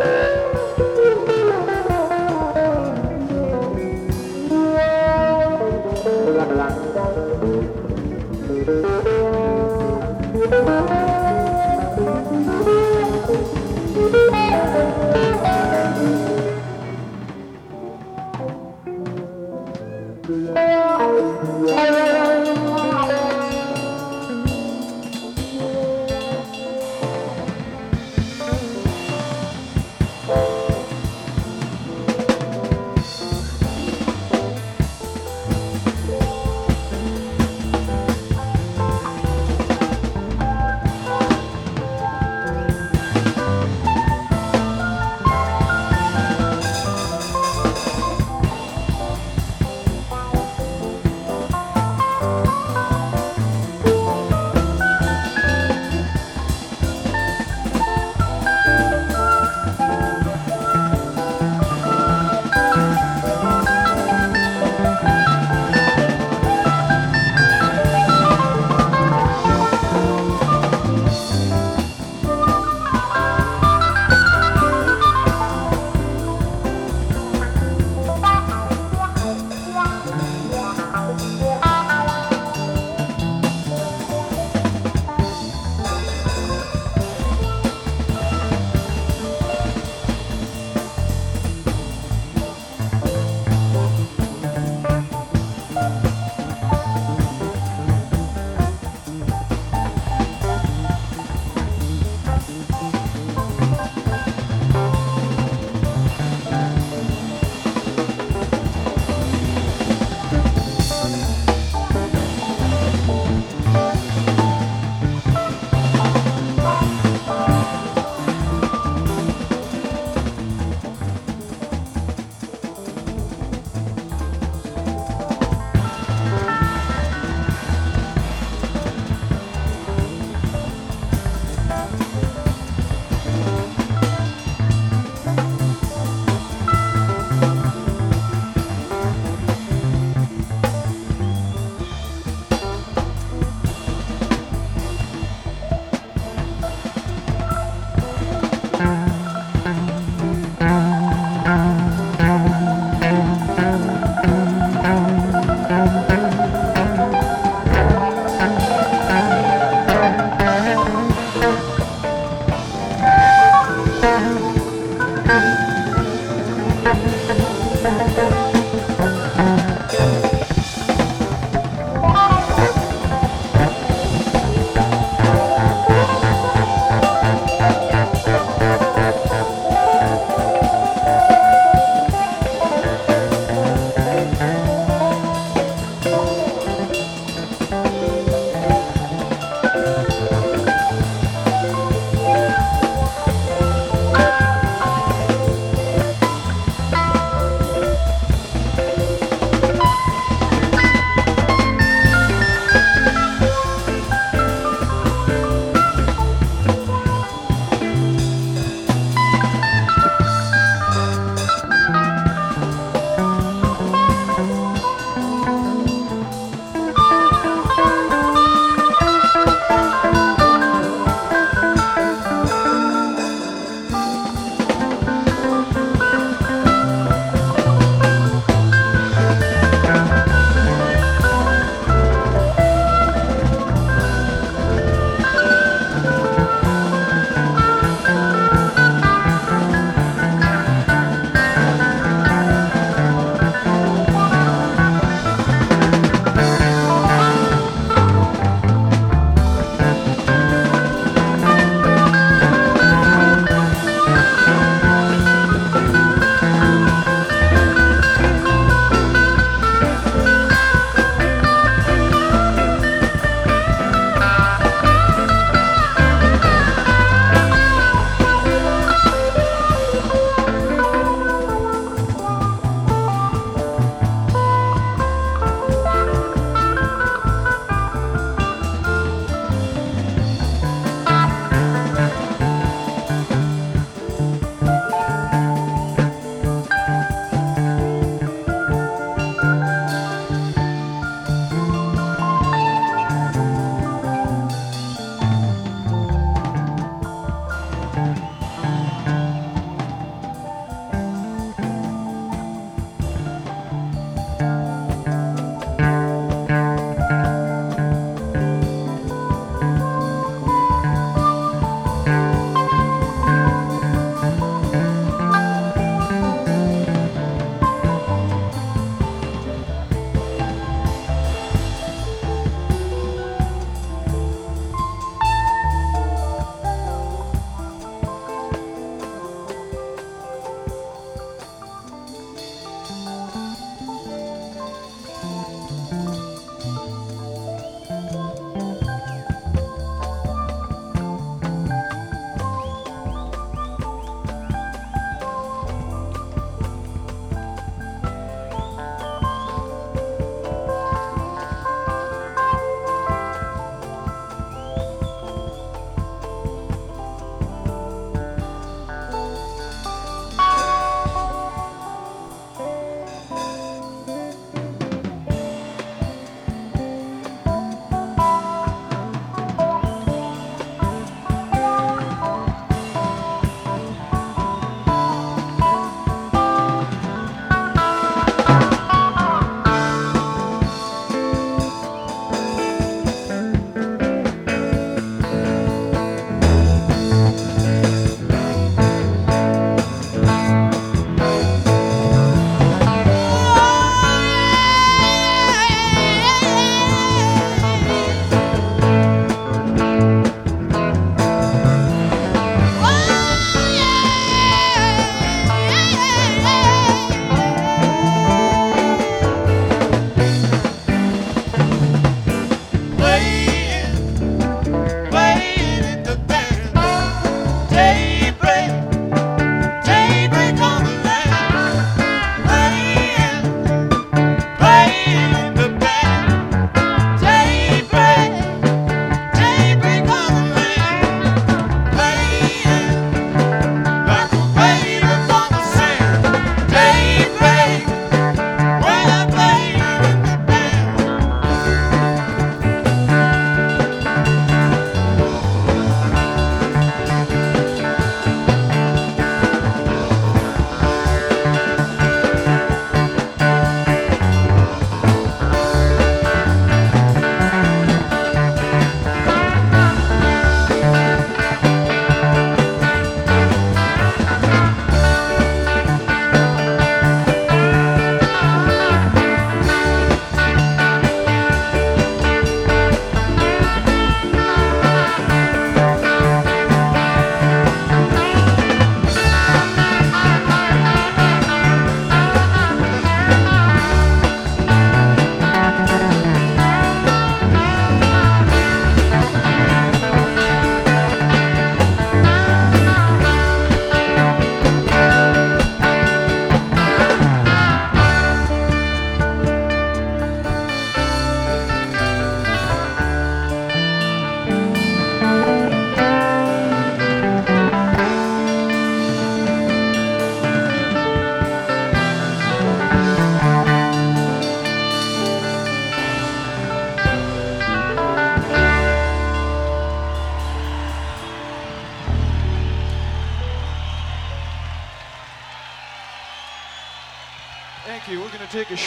Woo!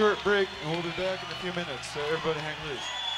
Short break and we'll be back in a few minutes. So everybody hang loose.